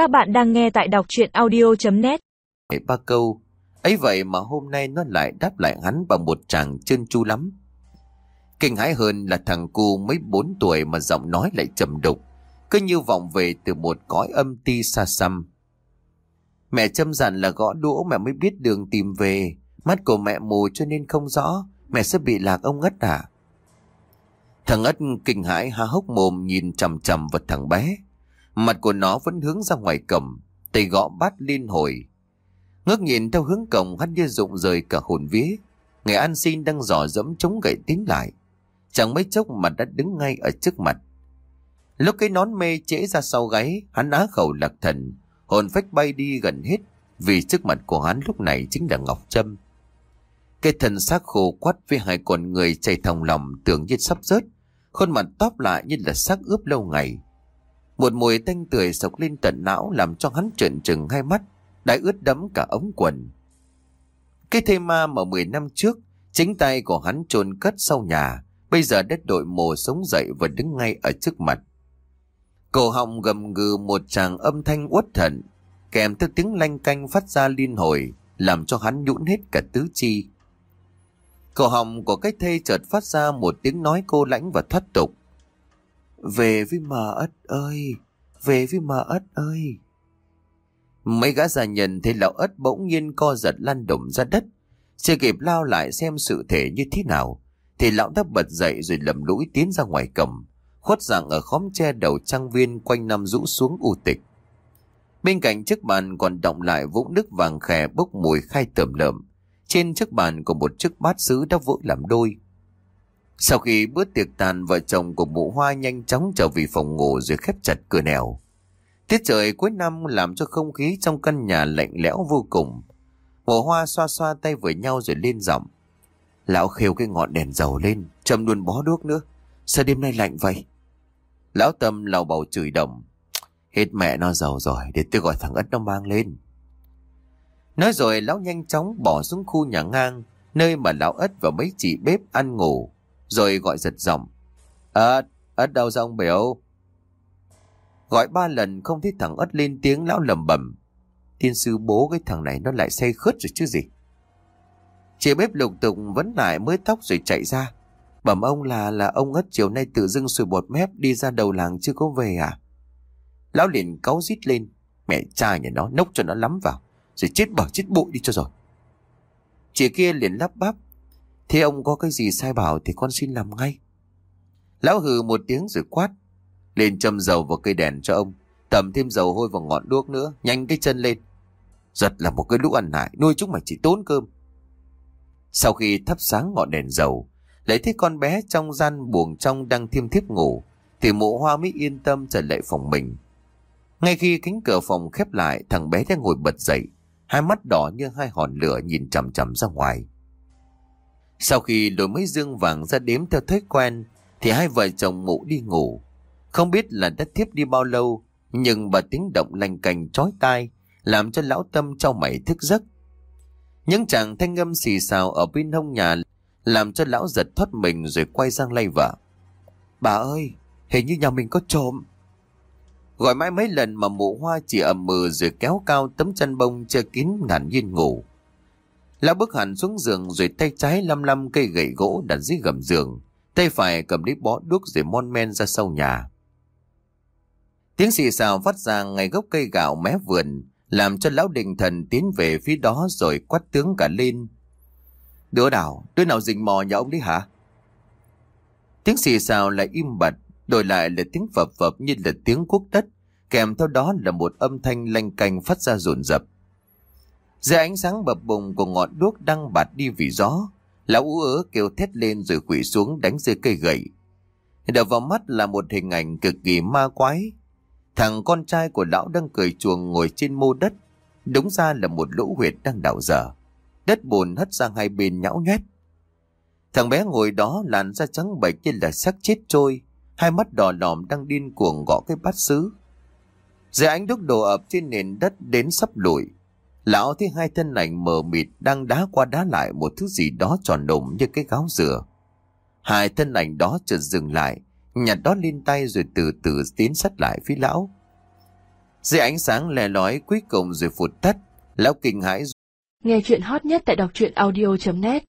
Các bạn đang nghe tại đọc chuyện audio.net ba câu, ấy vậy mà hôm nay nó lại đáp lại hắn bằng một chàng chân chu lắm. Kinh hãi hơn là thằng cu mới 4 tuổi mà giọng nói lại trầm đục, cứ như vọng về từ một cõi âm ti xa xăm. Mẹ châm dặn là gõ đũa mẹ mới biết đường tìm về. Mắt của mẹ mù cho nên không rõ, mẹ sẽ bị lạc ông ất à. Thằng ất kinh hãi há hốc mồm nhìn chầm chầm vào thằng bé mặt của nó vẫn hướng ra ngoài cổng tay gõ bát liên hồi Ngước nhìn theo hướng cổng hắn như rụng rời cả hồn vía. người an xin đang dò dẫm chống gậy tiến lại. Chẳng mấy chốc mà đã đứng ngay ở trước mặt. Lúc cái nón mê trễ ra sau gáy, hắn á khẩu lạc thần. Hồn phách bay đi gần hết. Vì trước mặt của hắn lúc này chính là Ngọc Trâm. Cái thân xác khô quắt với hai con người chảy thòng lòng tưởng như sắp rớt. Khuôn mặt tóp lại như là xác ướp lâu ngày. Một mùi tanh tươi sộc lên tận não làm cho hắn trợn trừng hai mắt đã ướt đẫm cả ống quần. Cái thê ma mà 10 năm trước, chính tay của hắn chôn cất sau nhà, bây giờ đất đội mồ sống dậy và đứng ngay ở trước mặt. Cổ họng gầm gừ một tràng âm thanh uất thận, kèm theo tiếng lanh canh phát ra liên hồi, làm cho hắn nhũn hết cả tứ chi. Cổ họng của cái thê chợt phát ra một tiếng nói cô lãnh và thoát tục. Về với mà ất ơi, về với mà ất ơi. Mấy gã già nhân thấy lão ất bỗng nhiên co giật lăn đùng ra đất. Chưa kịp lao lại xem sự thể như thế nào. Thì lão đã bật dậy rồi lầm lũi tiến ra ngoài cầm, Khuất dạng ở khóm tre đầu trang viên quanh năm rũ xuống u tịch. Bên cạnh chiếc bàn còn động lại vũng nước vàng khè bốc mùi khai tởm lợm. Trên chiếc bàn có một chiếc bát sứ đã vỡ làm đôi. Sau khi bữa tiệc tàn, vợ chồng của mụ hoa nhanh chóng trở về phòng ngủ rồi khép chặt cửa nẻo. Tiết trời cuối năm làm cho không khí trong căn nhà lạnh lẽo vô cùng. Mụ hoa xoa xoa tay với nhau rồi lên giọng. Lão khêu cái ngọn đèn dầu lên, châm luôn bó đuốc nữa. Sao đêm nay lạnh vậy? Lão Tâm lào bầu chửi đồng. Hết mẹ nó giàu rồi, để tôi gọi thằng Ất nó mang lên. Nói rồi lão nhanh chóng bỏ xuống khu nhà ngang, nơi mà lão Ất và mấy chị bếp ăn ngủ, rồi gọi giật giọng. Ất, Ất đâu ra ông biểu? Gọi ba lần không thấy thằng ất lên tiếng lão lầm bẩm Thiên sư bố cái thằng này nó lại say khướt rồi chứ gì. Chị bếp lục tục vẫn lại mới tóc rồi chạy ra. Bẩm ông là là ông ất chiều nay tự dưng sùi bột mép đi ra đầu làng chưa có về à? Lão liền cáu rít lên. Mẹ cha nhà nó nốc cho nó lắm vào. Rồi chết bỏ chết bụi đi cho rồi. Chị kia liền lắp bắp. Thế ông có cái gì sai bảo thì con xin làm ngay. Lão hừ một tiếng rồi quát. Lên châm dầu vào cây đèn cho ông. Tầm thêm dầu hôi vào ngọn đuốc nữa. Nhanh cái chân lên. Giật là một cái lũ ăn hại. Nuôi chúng mày chỉ tốn cơm. Sau khi thắp sáng ngọn đèn dầu. Lấy thấy con bé trong gian buồng trong đang thiêm thiếp ngủ. Thì mụ hoa mới yên tâm trở lại phòng mình. Ngay khi cánh cửa phòng khép lại. Thằng bé đang ngồi bật dậy. Hai mắt đỏ như hai hòn lửa nhìn chằm chằm ra ngoài. Sau khi đổi mấy dương vàng ra đếm theo thói quen, thì hai vợ chồng mụ đi ngủ. Không biết là đã thiếp đi bao lâu, nhưng bà tiếng động lành cành chói tai, làm cho lão tâm trong mày thức giấc. Những chàng thanh âm xì xào ở bên hông nhà làm cho lão giật thoát mình rồi quay sang lay vợ. Bà ơi, hình như nhà mình có trộm. Gọi mãi mấy lần mà mụ hoa chỉ ẩm mừ rồi kéo cao tấm chăn bông che kín ngàn nhiên ngủ. Lão bước hẳn xuống giường rồi tay trái lăm lăm cây gậy gỗ đặt dưới gầm giường. Tay phải cầm lấy bó đuốc rồi mon men ra sau nhà. Tiếng xì xào phát ra ngay gốc cây gạo mé vườn, làm cho lão định thần tiến về phía đó rồi quát tướng cả lên. Đứa nào, đứa nào rình mò nhà ông đấy hả? Tiếng xì xào lại im bặt, đổi lại là tiếng phập phập như là tiếng cuốc đất, kèm theo đó là một âm thanh lanh canh phát ra rồn rập. Dưới ánh sáng bập bùng của ngọn đuốc đang bạt đi vì gió, lão ú ớ kêu thét lên rồi quỷ xuống đánh rơi cây gậy. Đập vào mắt là một hình ảnh cực kỳ ma quái, Thằng con trai của lão đang cười chuồng ngồi trên mô đất. Đúng ra là một lũ huyệt đang đảo dở. Đất bùn hất sang hai bên nhão nhét. Thằng bé ngồi đó làn da trắng bệch như là xác chết trôi. Hai mắt đỏ lòm đang điên cuồng gõ cái bát sứ. Dưới ánh đúc đổ ập trên nền đất đến sắp lụi. Lão thấy hai thân ảnh mờ mịt đang đá qua đá lại một thứ gì đó tròn đụng như cái gáo dừa. Hai thân ảnh đó chợt dừng lại, nhặt đó lên tay rồi từ từ tiến sát lại phía lão. Dưới ánh sáng lè lói cuối cùng rồi phụt tắt. Lão kinh hãi Nghe chuyện hot nhất tại đọc truyện audio.net